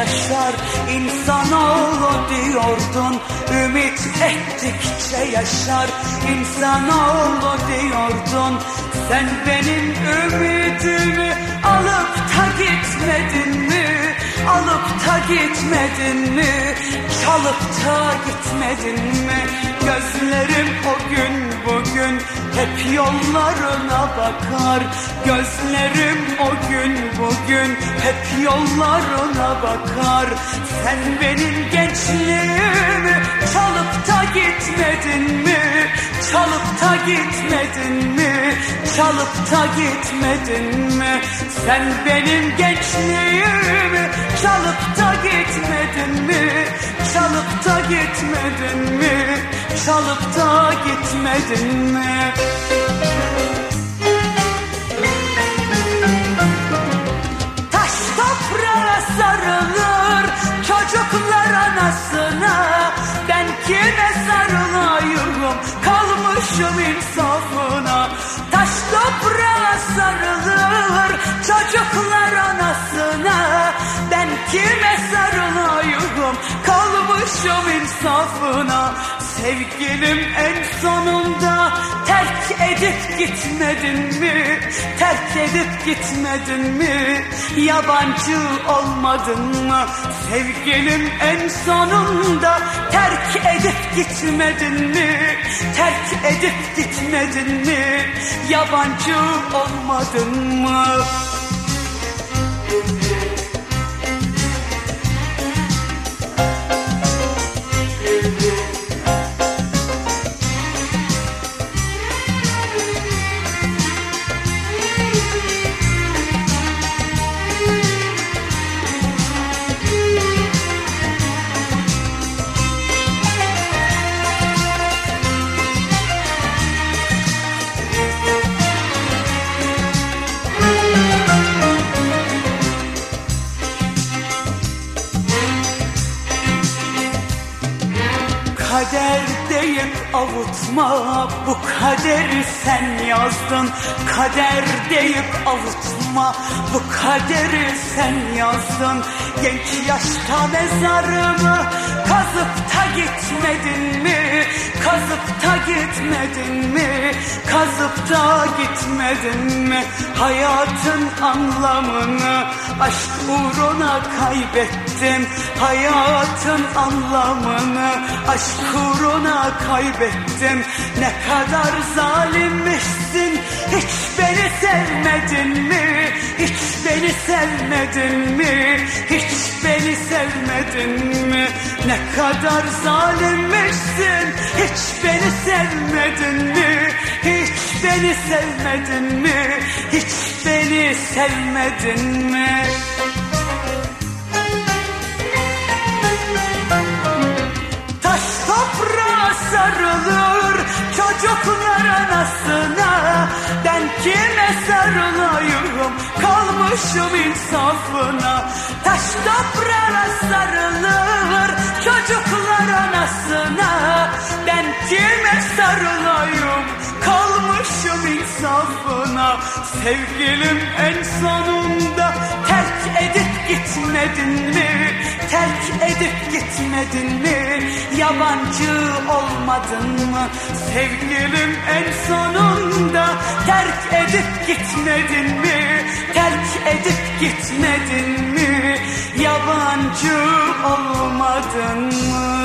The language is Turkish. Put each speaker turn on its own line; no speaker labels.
yaşar İnsanoğlu diyordun Ümit ettikçe yaşar İnsanoğlu diyordun Sen benim ümidimi alıp da gitmedin mi? Alıp da gitmedin mi? Çalıp da gitmedin mi? Gözlerim o gün bugün hep yollarına bakar Gözlerim o gün bugün hep yollarına bakar Sen benim gençliğimi çalıp da gitmedin mi? Çalıp da gitmedin mi? Çalıp da gitmedin mi? Sen benim gençliğimi çalıp da gitmedin mi? Çalıp da gitmedin mi? Çalıp da gitmedin mi? Kalmışım insafına Taş toprağa sarılır çocuklar anasına. Ben kime sarılayım kalmışım insafına Sevgilim en sonunda terk edip gitmedin mi? Terk edip gitmedin mi? Yabancı olmadın mı? Sevgilim en sonunda terk edip gitmedin mi? Terk edip gitmedin mi? Yabancı olmadın mı? Kader avutma bu kaderi sen yazdın Kader deyip avutma bu kaderi sen yazdın Genç yaşta mezarımı kazıp da gitmedin mi? Kazıp da gitmedin mi? Kazıp da gitmedin mi? Hayatın anlamını aşk uğruna kaybettim Hayatın anlamını aşk uğruna kaybettim Ne kadar zalimmişsin hiç beni sevmedin mi? Hiç beni sevmedin mi? Hiç beni sevmedin mi? Ne kadar zalimmişsin hiç beni sevmedin mi? Hiç beni sevmedin mi? Hiç beni sevmedin mi? Taş anasına Ben kime sarılayım kalmışım insafına. Taş toprağa sarılır çocuklar anasına. Ben kime sarılayım kalmışım insafına. Sevgilim en sonunda terk edip gitmedin mi? Edip gitmedin mi? Yabancı olmadın mı? Sevgilim en sonunda terk edip gitmedin mi? Terk edip gitmedin mi? Yabancı olmadın mı?